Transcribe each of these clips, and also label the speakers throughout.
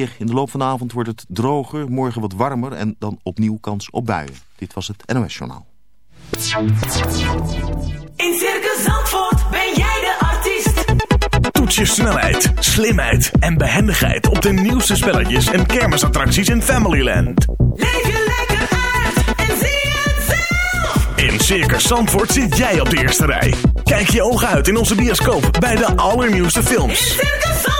Speaker 1: weer. In de loop van de avond wordt het droger, morgen wat warmer en dan opnieuw kans op buien. Dit was het NOS Journaal.
Speaker 2: In Circus Zandvoort ben jij de artiest.
Speaker 3: Toets je snelheid, slimheid en behendigheid op de nieuwste spelletjes en kermisattracties in Familyland.
Speaker 2: Leef je lekker uit en zie het zelf.
Speaker 3: In Circus Zandvoort zit jij op de eerste rij. Kijk je ogen uit in onze bioscoop bij de allernieuwste
Speaker 2: In
Speaker 3: films.
Speaker 2: Circus Zandvoort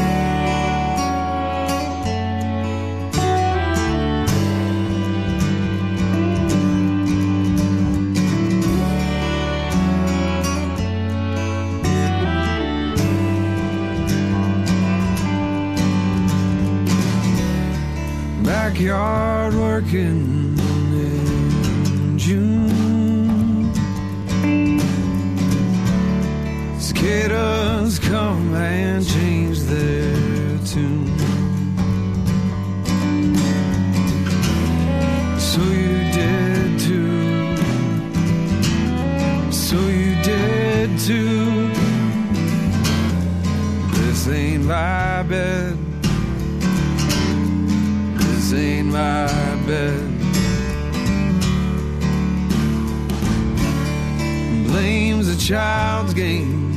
Speaker 4: Backyard working in June. Cicadas come and change their tune. So you did too. So you did too. This ain't my bed. My bed. Blames a child's game.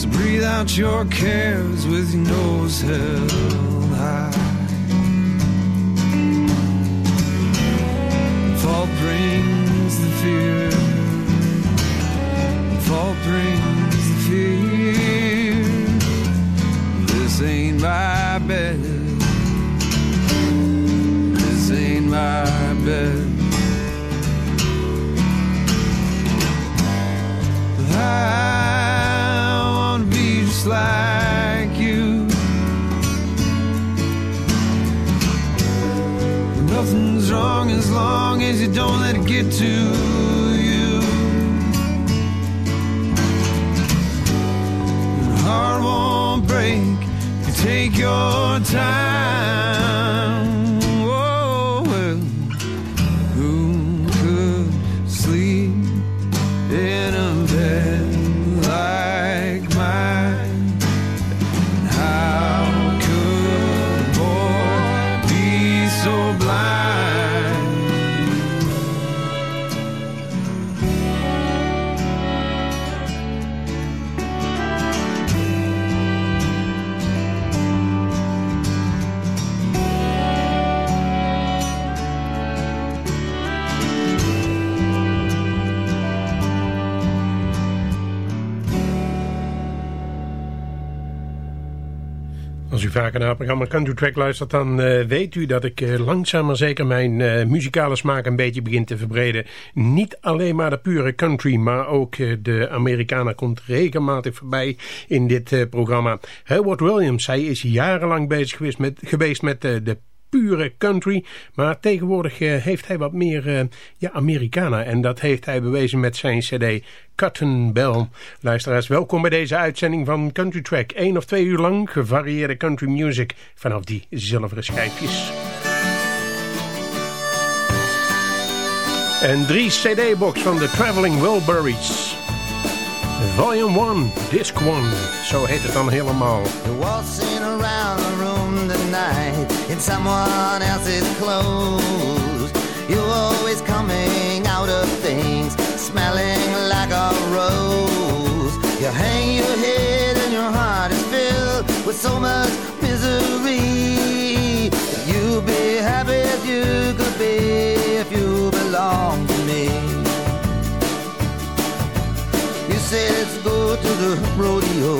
Speaker 4: So breathe out your cares with your nose held high. Fall brings the fear. Fall brings the fear. This ain't my bed. This ain't my bed. I just like you. Nothing's wrong as long as you don't let it get to you. A heart won't break you take your time.
Speaker 5: Vaker naar het programma Country Track luistert, dan uh, weet u dat ik uh, langzaam maar zeker mijn uh, muzikale smaak een beetje begin te verbreden. Niet alleen maar de pure country, maar ook de Amerikaner komt regelmatig voorbij in dit programma. Howard Williams, hij is jarenlang bezig geweest met, geweest met de pure country. Maar tegenwoordig uh, heeft hij wat meer uh, ja, Americana. En dat heeft hij bewezen met zijn cd Cotton Bell. Luisteraars, welkom bij deze uitzending van Country Track. Eén of twee uur lang gevarieerde country music vanaf die zilveren schijfjes. En drie cd-box van de Traveling Wilburys. Volume 1, Disc 1, zo heet het dan helemaal.
Speaker 6: Waltzing around the tonight in someone else's clothes. You're always coming out of things smelling like a rose. You hang your head and your heart is filled with so much misery. You'll be happy as you could be if you belong to me. You say let's go to the rodeo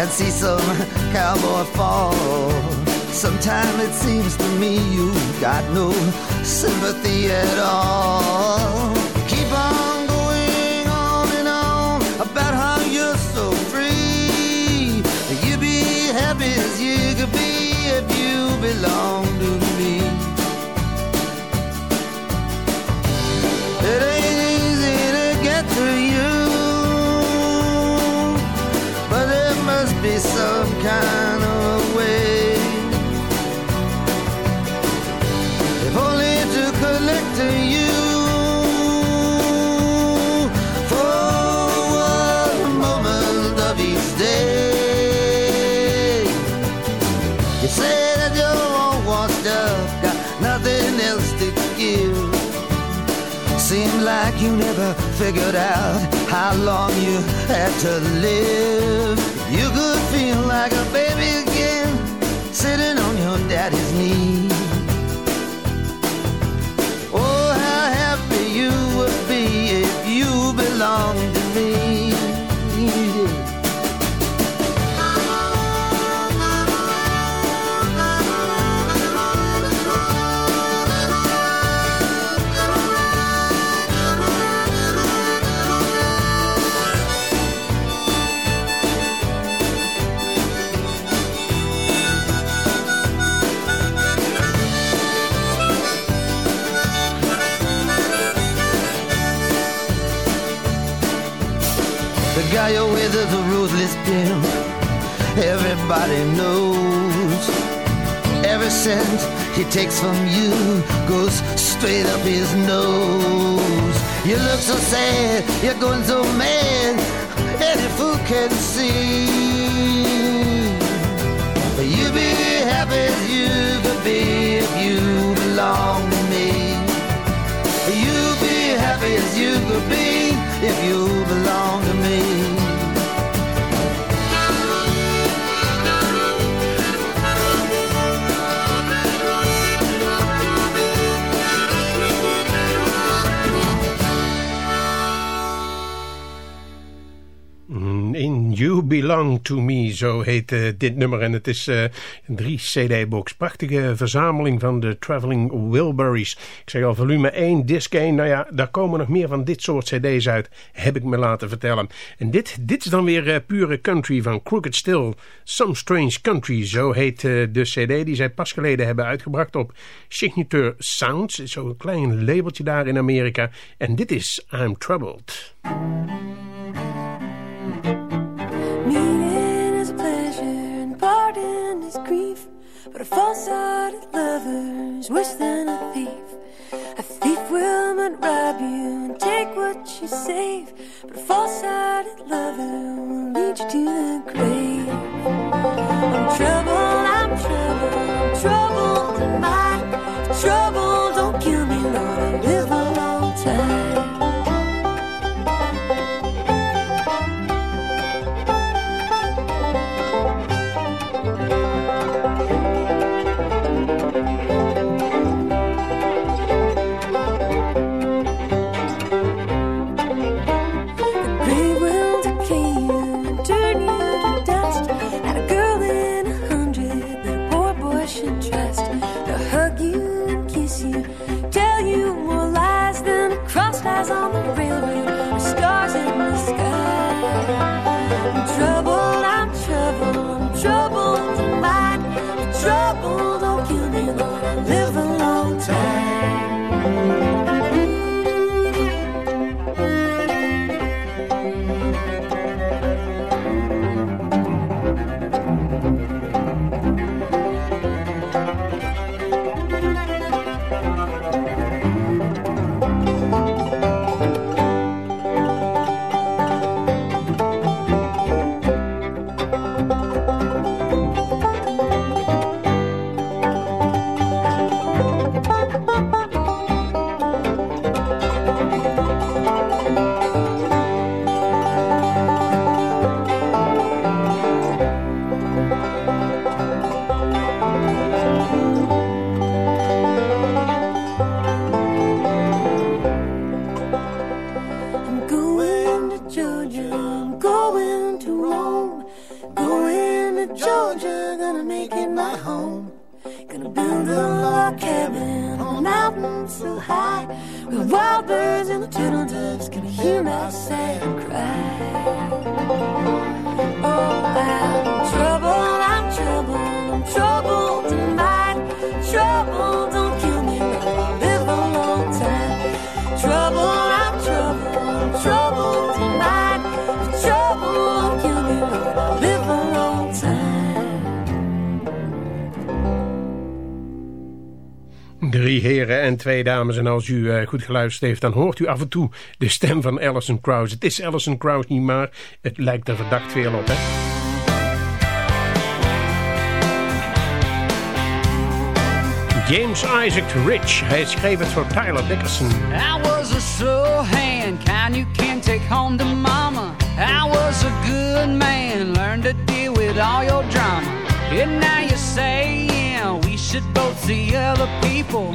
Speaker 6: and see some cowboy fall. Sometimes it seems to me you got no sympathy at all. Keep on going on and on about how you're so free. You'd be happy as you could be if you belong to me. It ain't easy to get to you, but there must be some kind never figured out how long you had to live. Takes from you goes straight up his nose. You look so sad, you're going so mad. Any fool can see. But you be happy as you Belong To Me,
Speaker 5: zo heet eh, dit nummer. En het is eh, een drie cd-box. Prachtige verzameling van de Traveling Wilburys. Ik zeg al, volume 1, disc 1. Nou ja, daar komen nog meer van dit soort cd's uit. Heb ik me laten vertellen. En dit, dit is dan weer eh, pure country van Crooked Still. Some Strange Country, zo heet de cd die zij pas geleden hebben uitgebracht op Signature Sounds. Zo'n klein labeltje daar in Amerika. En dit is I'm Troubled.
Speaker 7: False-hearted lover's worse than a thief. A thief will not rob you and take what you save. But a false-hearted lover will lead you to the grave. I'm troubled,
Speaker 5: twee dames. En als u eh, goed geluisterd heeft, dan hoort u af en toe de stem van Alison Krauss. Het is Alison Krauss niet, maar het lijkt er verdacht veel op, hè? James Isaac Rich. Hij schreef het voor Tyler Dickerson.
Speaker 8: I was a slow hand, kind you can't take home to mama. I was a good man, learned to deal with all your drama. And now you're saying we should both see other people.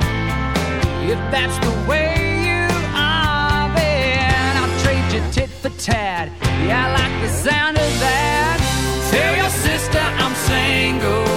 Speaker 8: If that's the way you are, then I'll trade you tit for tat. Yeah, I like the sound of that. Tell your sister I'm single.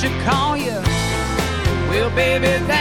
Speaker 8: Should call you. Well, baby, that's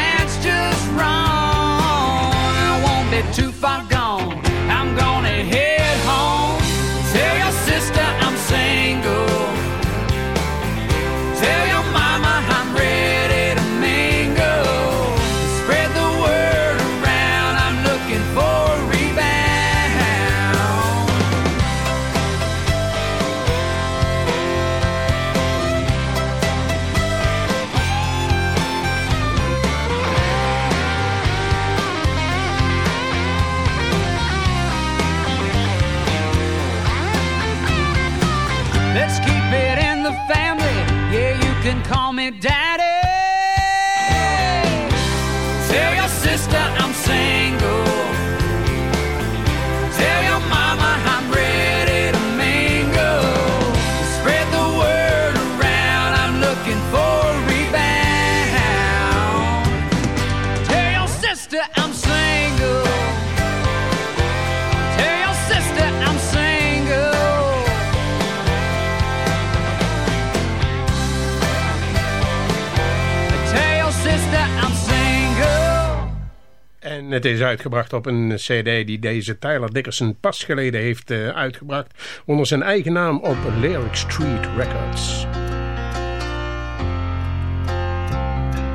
Speaker 5: het is uitgebracht op een cd die deze Tyler Dickerson pas geleden heeft eh, uitgebracht. Onder zijn eigen naam op Lyric Street Records.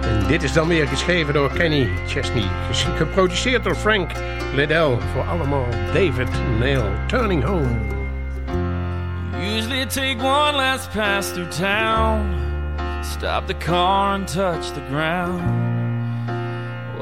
Speaker 5: En dit is dan weer geschreven door Kenny Chesney. Geproduceerd door Frank Liddell. Voor allemaal David Nail. Turning Home.
Speaker 4: Usually take one last pass through town. Stop the car and touch the ground.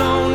Speaker 4: I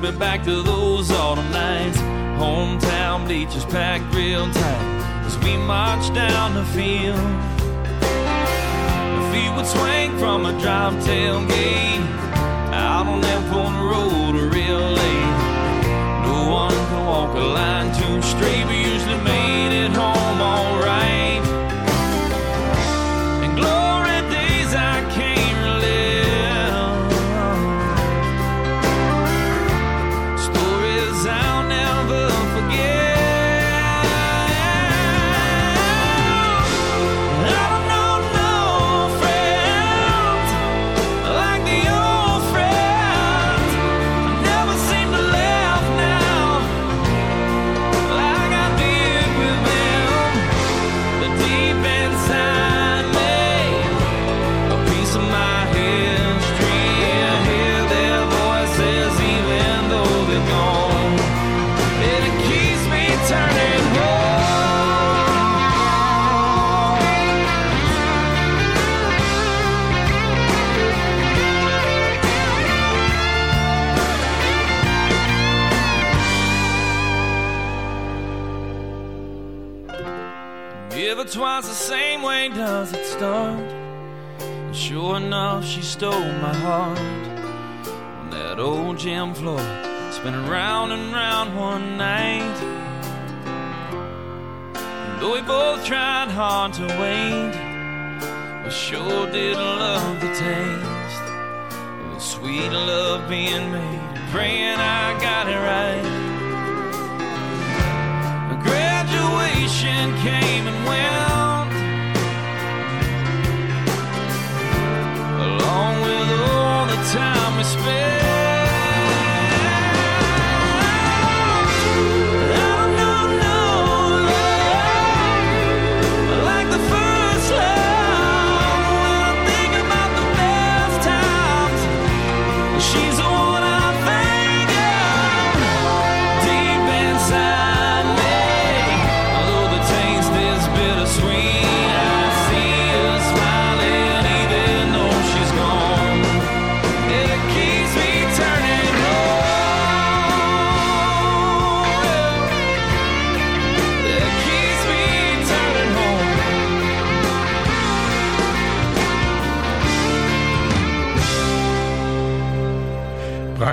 Speaker 4: me back to those autumn nights. Hometown bleachers packed real tight as we march down the field. The feet would swing from a drive tailgate out on that corner road real late. No one could walk a line too straight, but usually made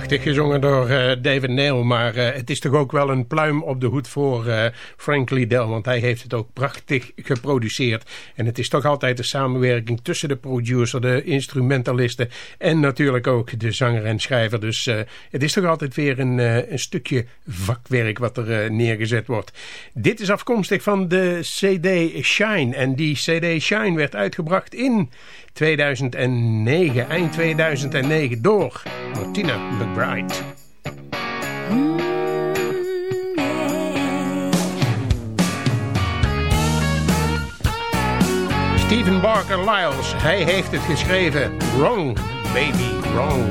Speaker 5: Prachtig gezongen door eh, David Neil, maar eh, het is toch ook wel een pluim op de hoed voor eh, Frank Liddell, want hij heeft het ook prachtig geproduceerd. En het is toch altijd de samenwerking tussen de producer, de instrumentalisten en natuurlijk ook de zanger en schrijver. Dus het is toch altijd weer een, een stukje vakwerk wat er neergezet wordt. Dit is afkomstig van de CD Shine en die CD Shine werd uitgebracht in 2009, eind 2009 door Martina McBride. Stephen Barker Lyles, hij heeft het geschreven. Wrong, baby. Wrong,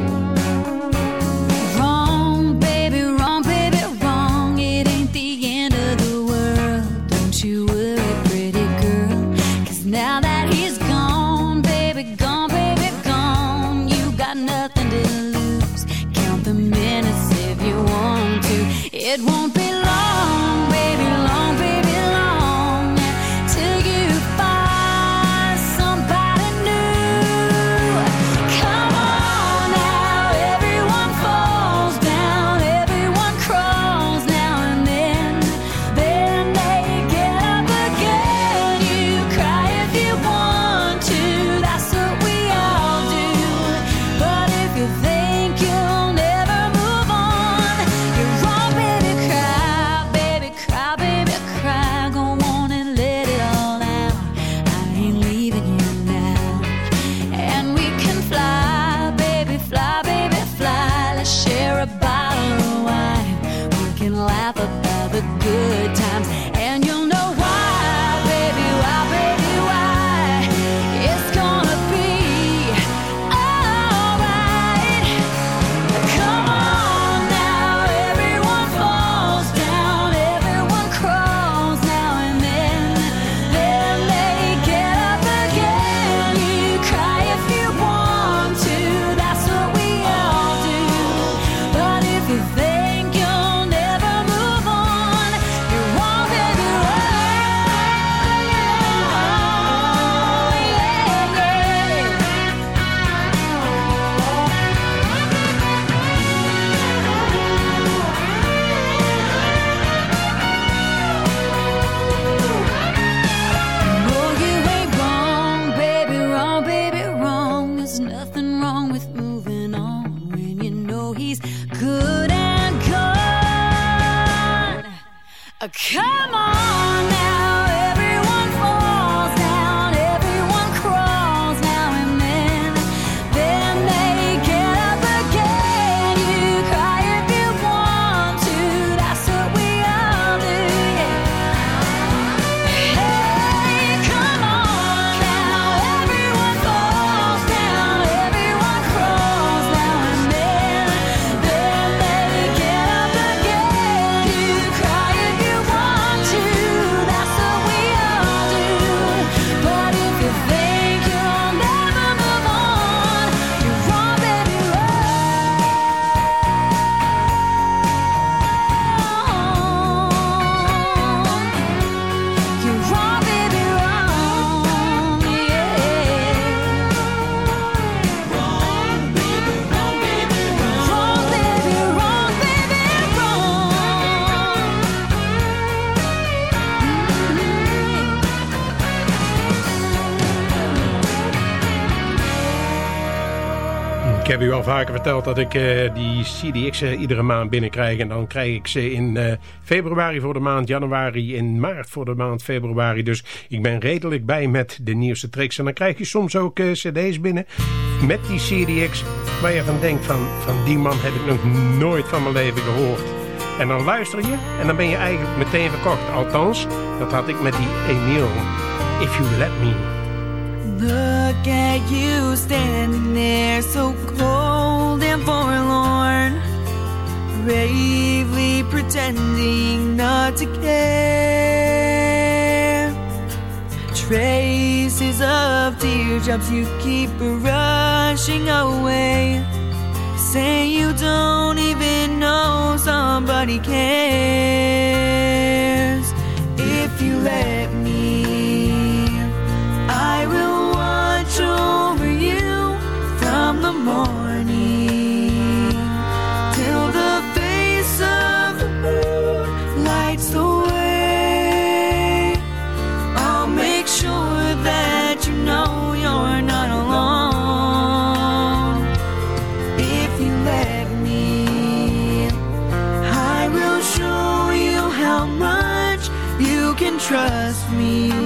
Speaker 5: vaker verteld dat ik eh, die CDX eh, iedere maand binnenkrijg. En dan krijg ik ze in eh, februari voor de maand januari, in maart voor de maand februari. Dus ik ben redelijk bij met de nieuwste tricks. En dan krijg je soms ook eh, cd's binnen met die CDX. Waar je van denkt van, van die man heb ik nog nooit van mijn leven gehoord. En dan luister je en dan ben je eigenlijk meteen verkocht. Althans, dat had ik met die Emile. If You Let Me.
Speaker 9: Look at you standing there so cold and forlorn, bravely pretending not to care. Traces of teardrops you keep rushing away. Say you don't even know somebody cares. If you let morning till the face of the moon lights the way. I'll make sure that you know you're not alone. If you let me, I will show you how much you can trust me.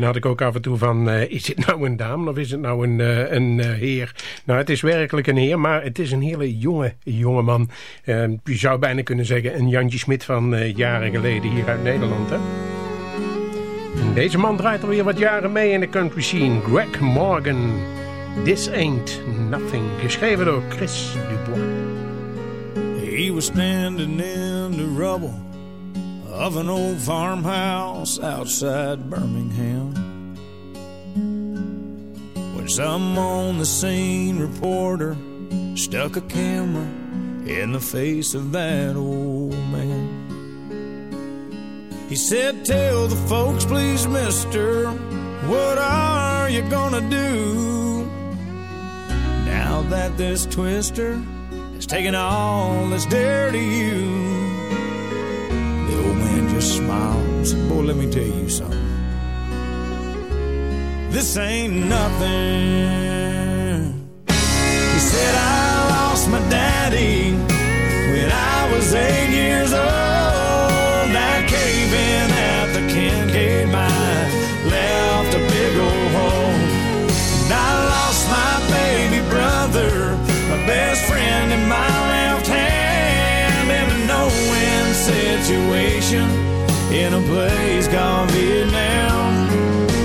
Speaker 5: Begin had ik ook af en toe van... eh, is het nou een dame of is het nou een, eh, een eh, heer? Nou, het is werkelijk een heer, maar het is een hele jonge, jonge man. Eh, je zou bijna kunnen zeggen een Jantje Smit van jaren geleden hier uit Nederland. Hè? Deze man draait alweer wat jaren mee in de country scene. Greg Morgan. This Ain't Nothing. Geschreven door Chris Dubois.
Speaker 10: He was standing in the rubble of an old farmhouse outside Birmingham. When some on the scene reporter stuck a camera in the face of that old man. He said, Tell the folks, please, mister, what are you gonna do now that this twister has taken all that's dear to you? Just smiled said, Boy, let me tell you something. This ain't nothing. He said, I lost my daddy when I was eight years old. That cave in at the Kincaid mine left a big old hole. And I lost my baby brother, my best friend, and my situation in a place called Vietnam.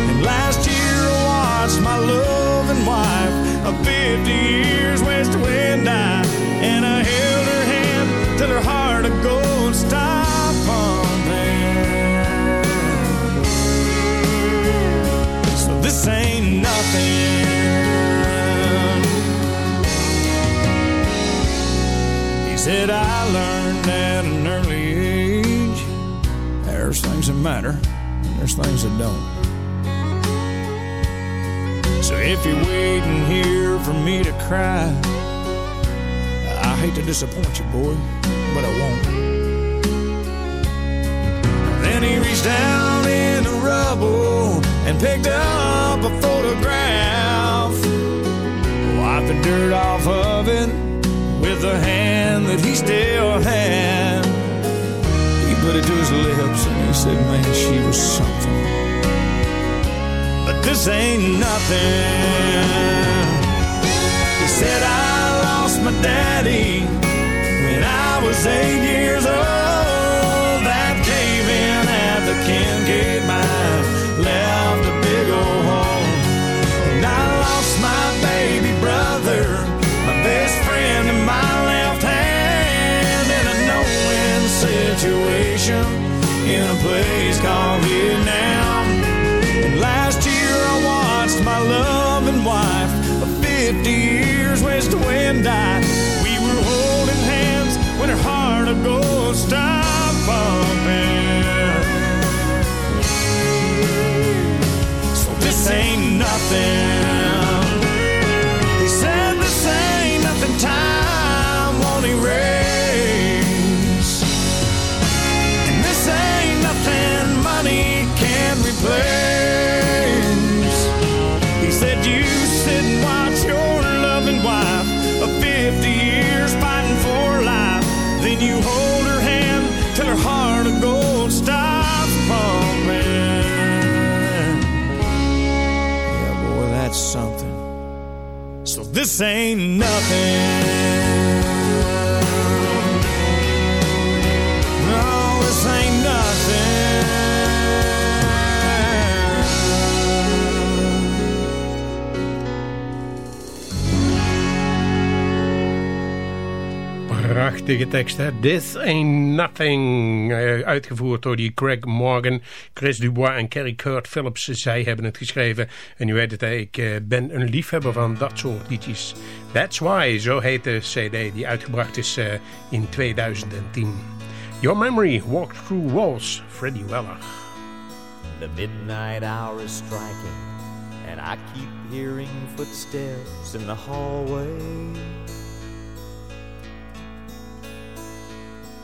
Speaker 10: And last year I watched my loving wife of 50 years west wind die, and I held her hand till her heart of gold stopped pumping. So this ain't nothing. He said I learned at an early. There's things that matter, and there's things that don't. So if you're waiting here for me to cry, I hate to disappoint you, boy, but I won't. Then he reached down in the rubble and picked up a photograph. Wiped the dirt off of it with the hand that he still had. Put it to his lips and he said, Man, she was something. But this ain't nothing. He said, I lost my daddy when I was eight years old. That cave in at the Kincaid place called Vietnam. And last year I watched my loving wife of 50 years west wind die. We were holding hands when her heart of gold stopped pumping. So this ain't nothing.
Speaker 5: Prachtige tekst? This Ain't Nothing. Eh, uitgevoerd door die Craig Morgan, Chris Dubois en Kerry Kurt Phillips. Zij hebben het geschreven. En u weet het, ik eh, ben een liefhebber van dat soort liedjes. That's Why, zo heet de cd die uitgebracht is eh, in 2010. Your Memory, Walk Through Walls, Freddie Weller.
Speaker 11: The midnight hour is striking, and I keep hearing footsteps in the hallway.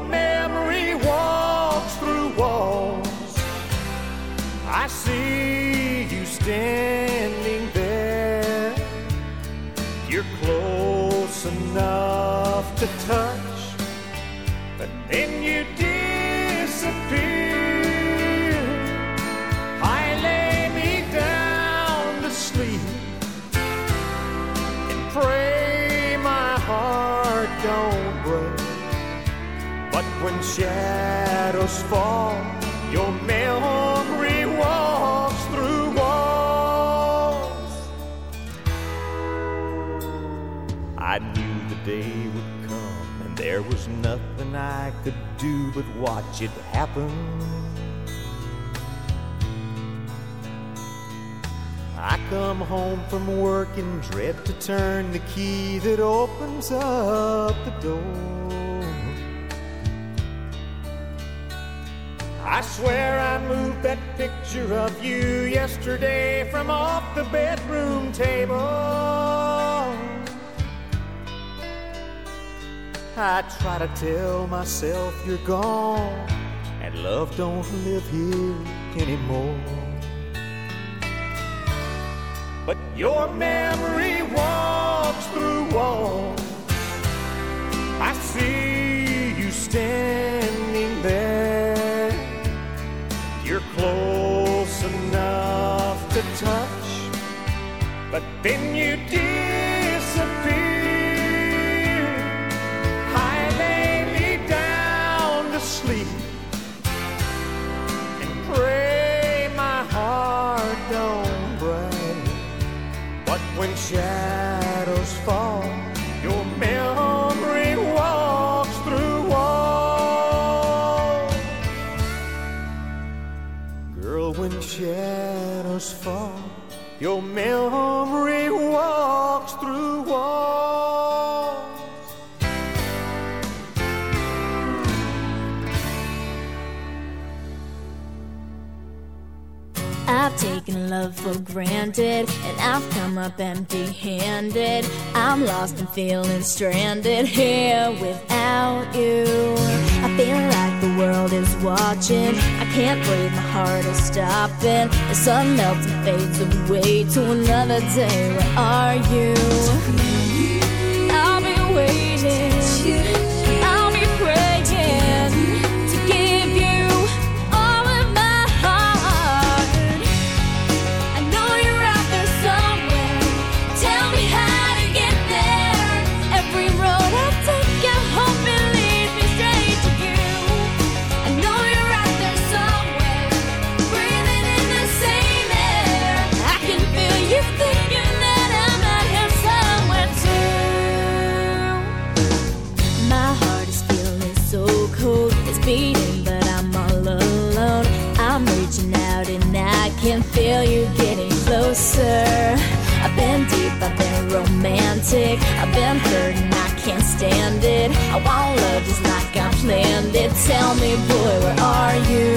Speaker 11: Memory walks through walls. I see you standing there. You're close enough do but watch it happen. I come home from work and dread to turn the key that opens up the door. I swear I moved that picture of you yesterday from off the bedroom table. I try to tell myself you're gone and love don't live here anymore. But your memory walks through walls. I see you standing there. You're close enough to touch, but then you disappear.
Speaker 12: I've come up empty handed. I'm lost and feeling stranded here without you. I feel like the world is watching. I can't breathe, my heart is stopping. The sun melts and fades away to another day. Where are you? Can feel you getting closer. I've been deep, I've been romantic. I've been hurt and I can't stand it. I want love just like I planned it. Tell me, boy, where are you?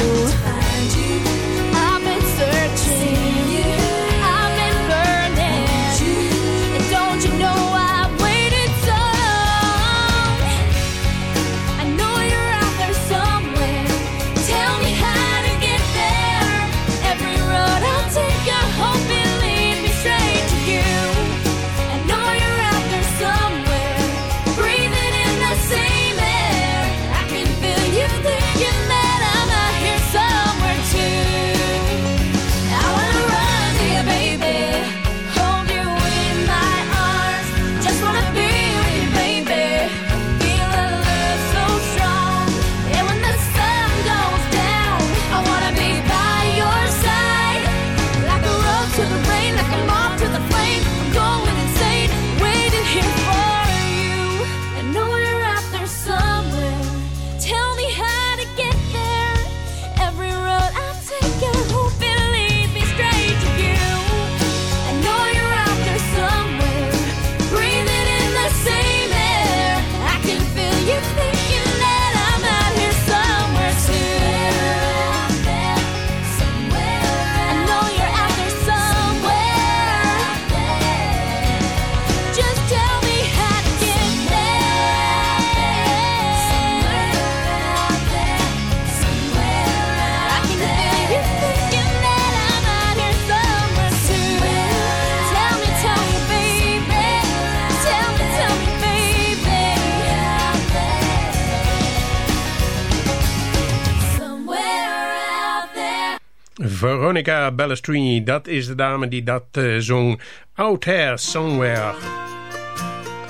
Speaker 5: Veronica Ballestrini, dat is de dame die dat eh, zong Out Here Somewhere.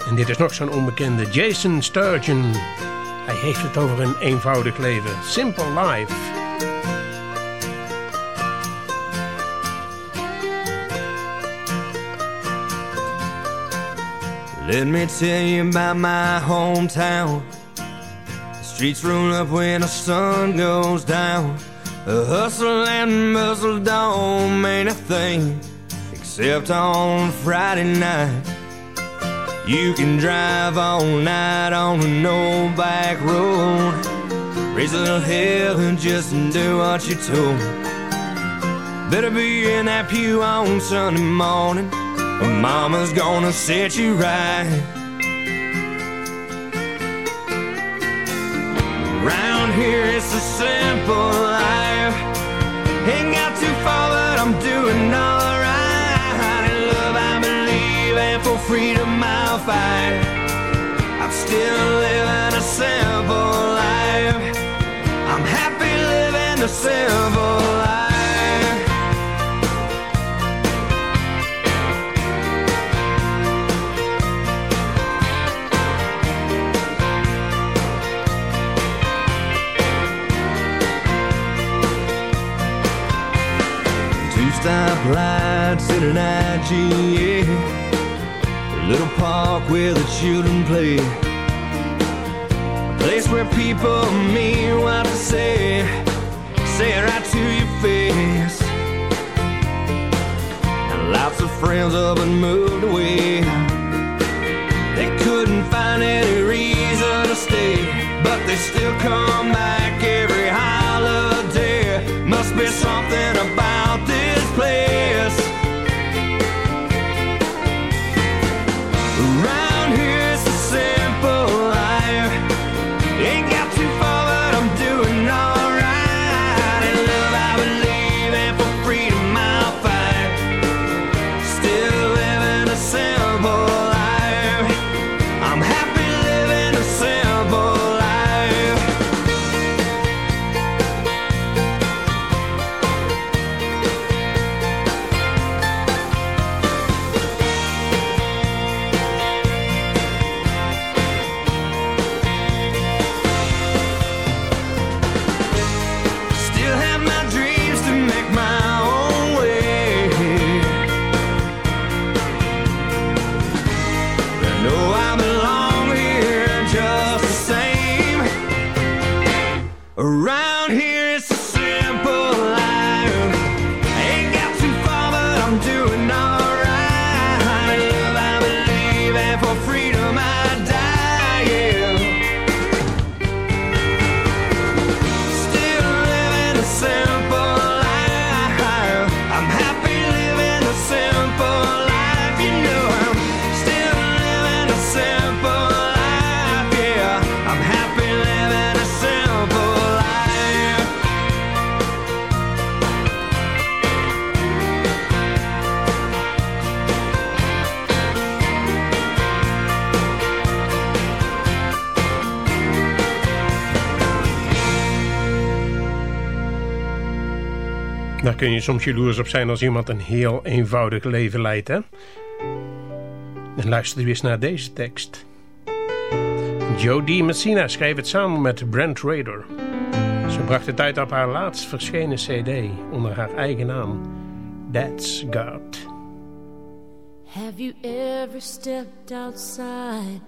Speaker 5: En dit is nog zo'n onbekende, Jason Sturgeon. Hij heeft het over een eenvoudig leven, simple life.
Speaker 4: Let me tell you about my hometown. The streets roll up when the sun goes down. The hustle and bustle don't mean a thing except on Friday night. You can drive all night on old back road. Raise a little hell and just do what you're told. Better be in that pew on Sunday morning. Or mama's gonna set you right. Around here it's a simple freedom I'll find. I'm still living a simple life. I'm happy living a simple life. Two stoplights in an IGA. Little park where the children play. A place where people mean what to say. Say it right to your face. And lots of friends up and moved away. They couldn't find any reason to stay, but they still come back every holiday. Must be something about this place.
Speaker 5: Kun je soms jaloers op zijn als iemand een heel eenvoudig leven leidt, hè? En luister eens naar deze tekst. Jodie Messina schreef het samen met Brent Rader. Ze bracht het uit op haar laatst verschenen cd onder haar eigen naam. That's God.
Speaker 12: Have you ever stepped outside,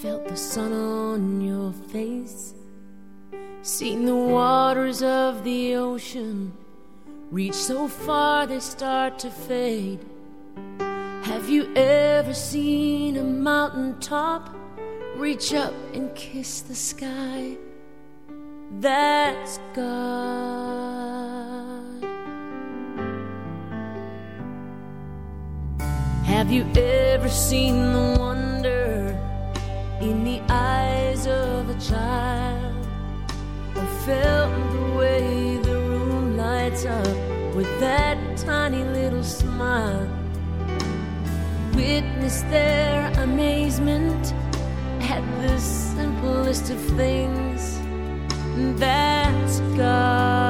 Speaker 12: felt the sun on your face, seen the waters of the ocean reach so far they start to fade? Have you ever seen a mountain top reach up and kiss the sky? That's God. Have you ever seen the wonder in the eyes of a child? Or felt the way lights up with that tiny little smile? Witness their amazement at the simplest of things. That's God.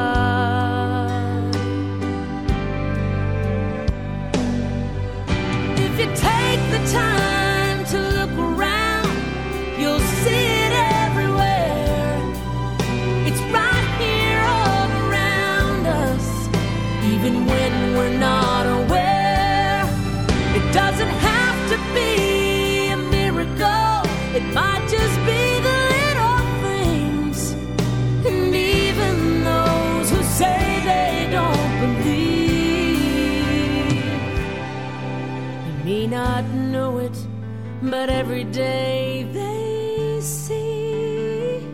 Speaker 12: but every day they see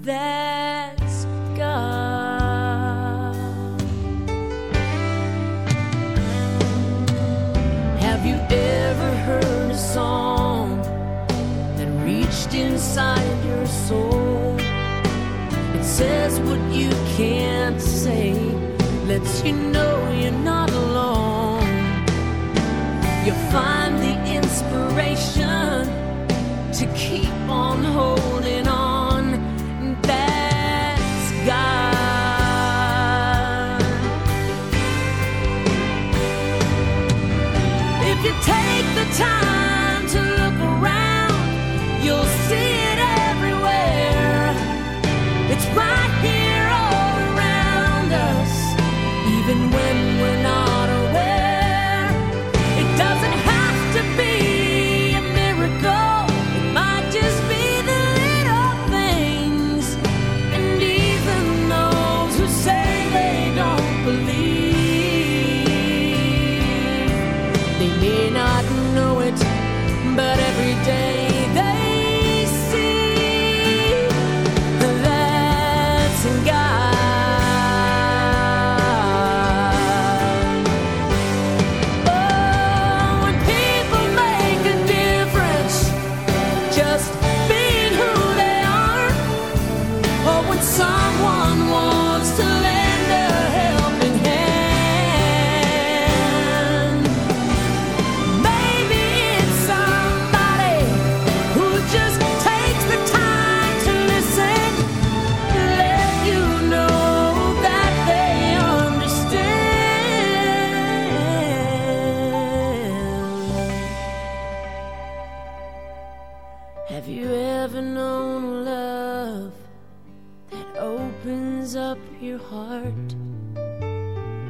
Speaker 12: that's God. Have you ever heard a song that reached inside your soul? It says what you can't say, lets you know you're not alone. You find Generation to keep on holding.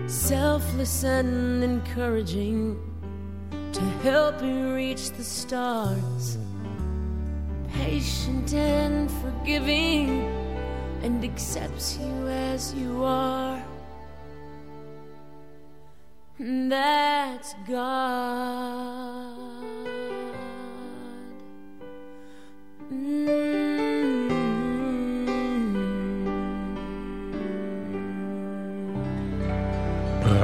Speaker 12: Selfless and encouraging to help you reach the stars. Patient and forgiving and accepts you as you are. That's God.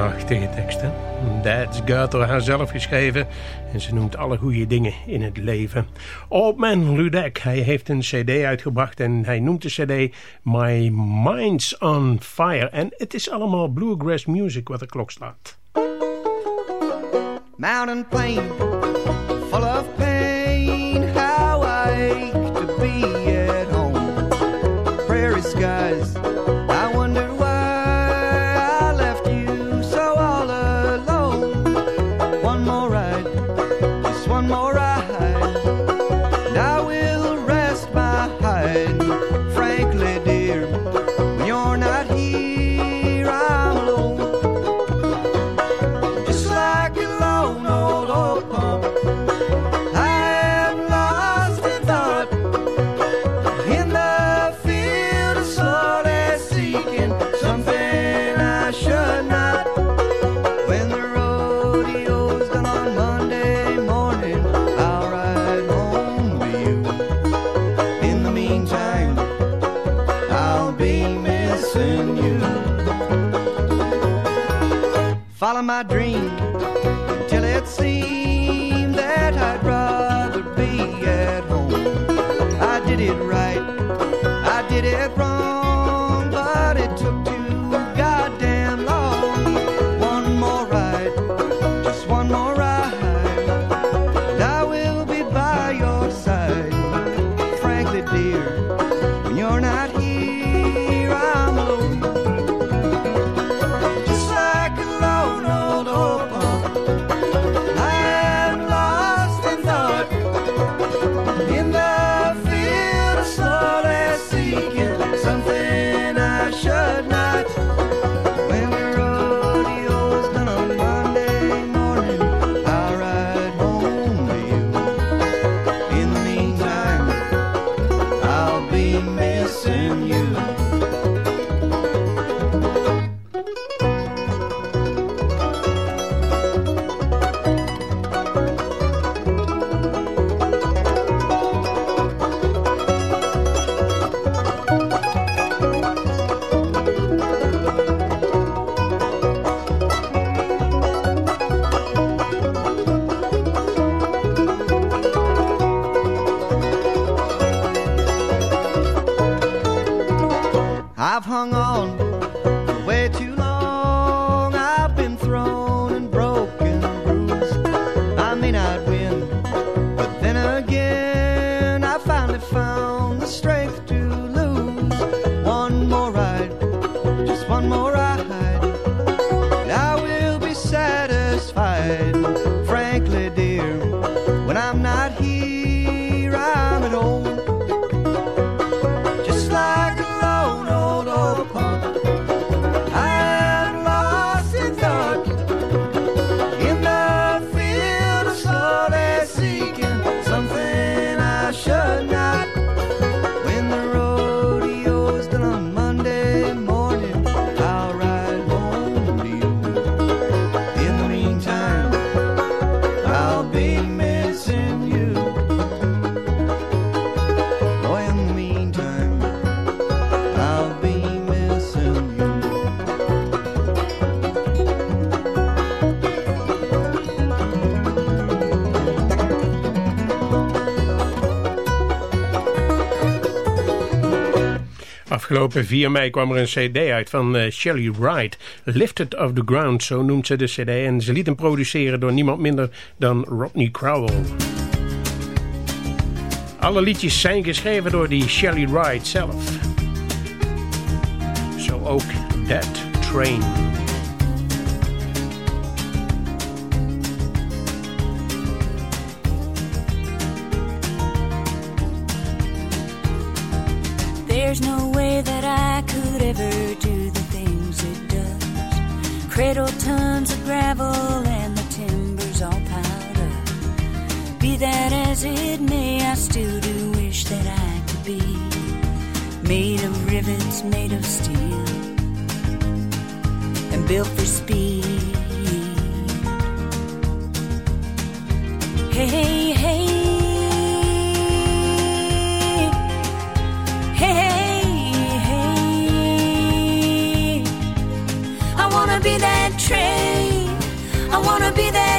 Speaker 5: prachtige tekst. That's Gutter door haar zelf geschreven. En ze noemt alle goede dingen in het leven. Old Man Ludek, hij heeft een cd uitgebracht en hij noemt de cd My Mind's on Fire. En het is allemaal bluegrass music wat de klok slaat.
Speaker 13: Mountain Plain did it right. I did it wrong.
Speaker 5: Afgelopen 4 mei kwam er een cd uit van Shelly Shelley Wright. Lifted of the Ground, zo noemt ze de cd. En ze liet hem produceren door niemand minder dan Rodney Crowell. Alle liedjes zijn geschreven door die Shelley Wright zelf. Zo ook That Train.
Speaker 14: Cradle tons of gravel and the timbers all piled up. Be that as it may, I still do wish that I could be made of rivets, made of steel, and built for speed. Hey, hey, hey. be that train. I wanna be that.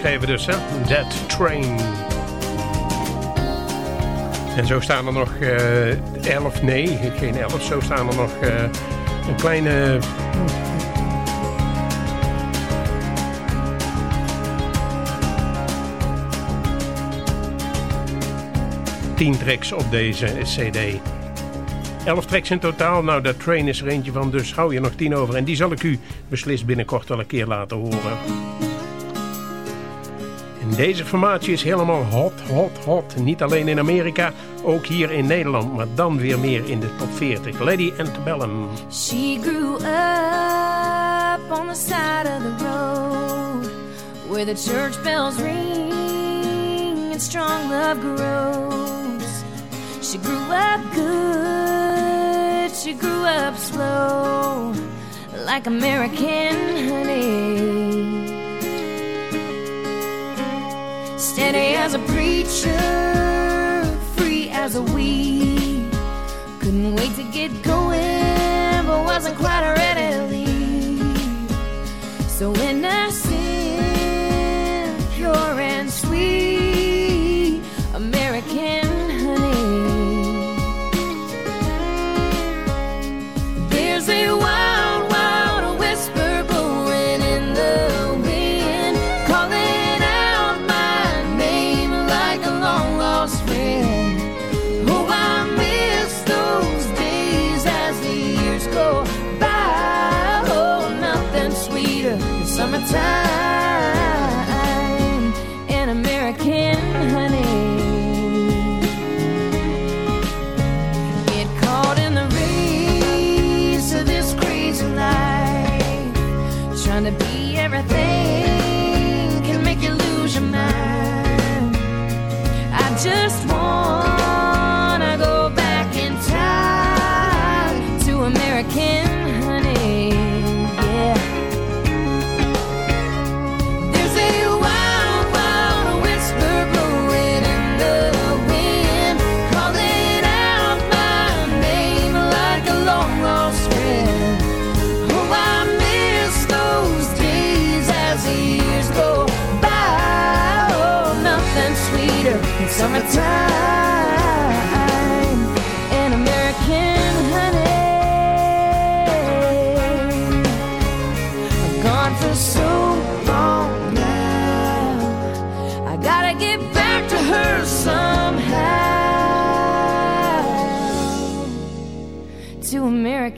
Speaker 5: geschreven dus, hè? Dead Train. En zo staan er nog uh, elf, nee, geen elf, zo staan er nog eh, een kleine... Hm, tien tracks op deze cd. 11 tracks in totaal. Nou, dat train is er eentje van, dus hou je nog 10 over. En die zal ik u beslist binnenkort wel een keer laten horen. Deze formatie is helemaal hot, hot, hot. Niet alleen in Amerika, ook hier in Nederland, maar dan weer meer in de top 40. Lady Antebellum.
Speaker 12: She grew up on the side of the road where the church bells ring and strong love grows. She grew up good, she grew up slow, like American honey. Steady as a preacher, free as a weed. Couldn't wait to get going, but wasn't quite ready to leave. So time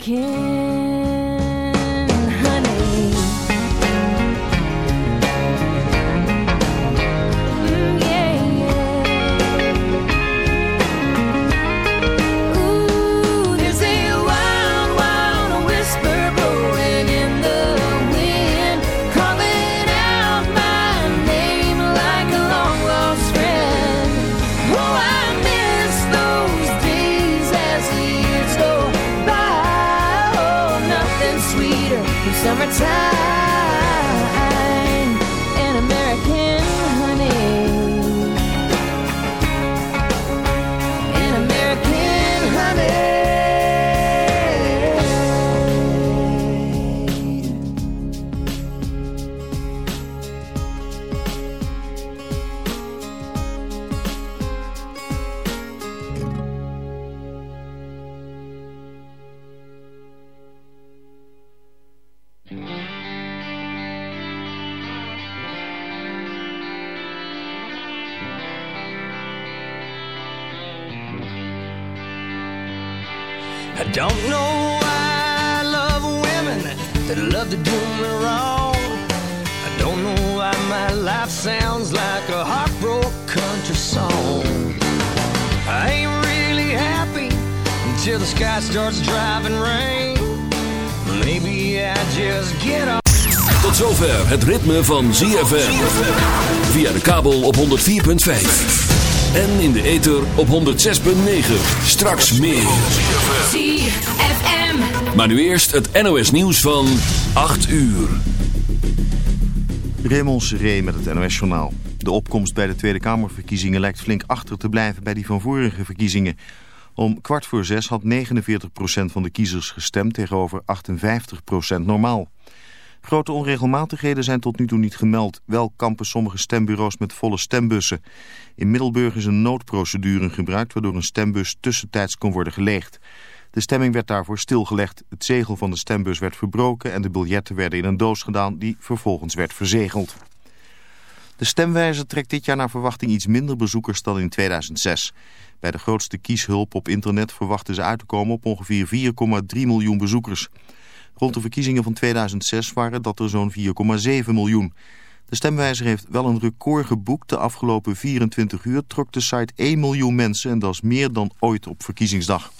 Speaker 12: American
Speaker 15: het ritme van ZFM. Via de kabel op 104.5. En in de ether op 106.9. Straks meer.
Speaker 12: ZFM.
Speaker 15: Maar nu eerst het NOS nieuws van 8 uur.
Speaker 1: Raymond Seré met het NOS-journaal. De opkomst bij de Tweede Kamerverkiezingen lijkt flink achter te blijven bij die van vorige verkiezingen. Om kwart voor zes had 49% van de kiezers gestemd tegenover 58% normaal. Grote onregelmatigheden zijn tot nu toe niet gemeld. Wel kampen sommige stembureaus met volle stembussen. In Middelburg is een noodprocedure gebruikt waardoor een stembus tussentijds kon worden geleegd. De stemming werd daarvoor stilgelegd. Het zegel van de stembus werd verbroken en de biljetten werden in een doos gedaan die vervolgens werd verzegeld. De stemwijzer trekt dit jaar naar verwachting iets minder bezoekers dan in 2006. Bij de grootste kieshulp op internet verwachten ze uit te komen op ongeveer 4,3 miljoen bezoekers. Rond de verkiezingen van 2006 waren dat er zo'n 4,7 miljoen. De stemwijzer heeft wel een record geboekt. De afgelopen 24 uur trok de site 1 miljoen mensen en dat is meer dan ooit op verkiezingsdag.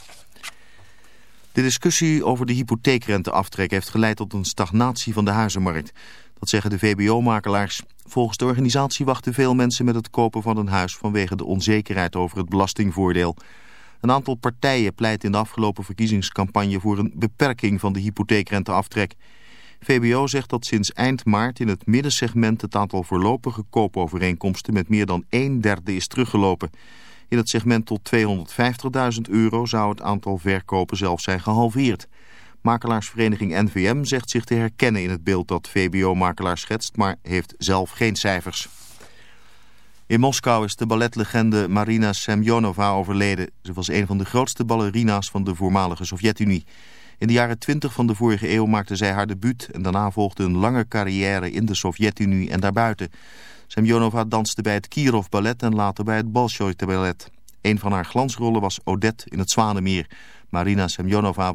Speaker 1: De discussie over de hypotheekrenteaftrek heeft geleid tot een stagnatie van de huizenmarkt. Dat zeggen de VBO-makelaars. Volgens de organisatie wachten veel mensen met het kopen van een huis vanwege de onzekerheid over het belastingvoordeel. Een aantal partijen pleit in de afgelopen verkiezingscampagne voor een beperking van de hypotheekrenteaftrek. VBO zegt dat sinds eind maart in het middensegment het aantal voorlopige koopovereenkomsten met meer dan een derde is teruggelopen. In het segment tot 250.000 euro zou het aantal verkopen zelfs zijn gehalveerd. Makelaarsvereniging NVM zegt zich te herkennen in het beeld dat VBO-makelaar schetst, maar heeft zelf geen cijfers. In Moskou is de balletlegende Marina Semyonova overleden. Ze was een van de grootste ballerina's van de voormalige Sovjet-Unie. In de jaren 20 van de vorige eeuw maakte zij haar debuut en daarna volgde een lange carrière in de Sovjet-Unie en daarbuiten. Semyonova danste bij het Kirov Ballet en later bij het Bolshoi Ballet. Een van haar glansrollen was Odette in het Zwanemeer. Marina Semyonova